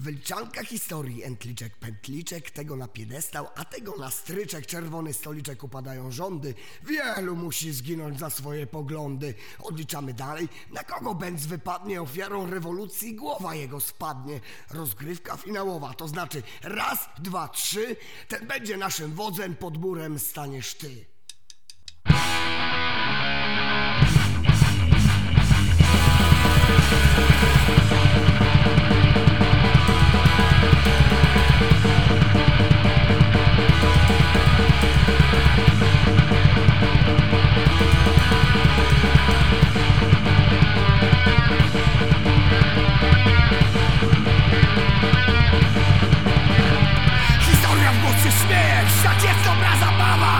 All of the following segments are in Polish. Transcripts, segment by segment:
Wyliczanka historii, entliczek, pętliczek, tego na piedestał, a tego na stryczek, czerwony stoliczek upadają rządy. Wielu musi zginąć za swoje poglądy. Odliczamy dalej, na kogo Benz wypadnie ofiarą rewolucji, głowa jego spadnie. Rozgrywka finałowa, to znaczy raz, dwa, trzy, ten będzie naszym wodzem, pod murem staniesz ty. Śmiech, siak jest dobra zabawa.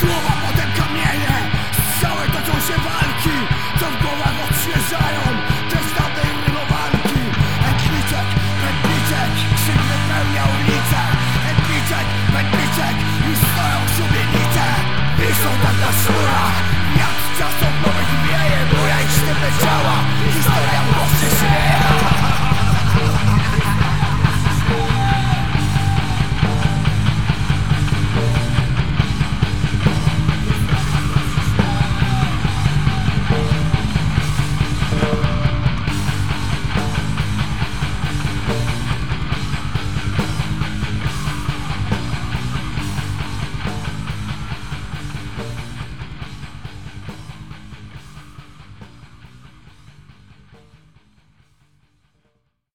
slow.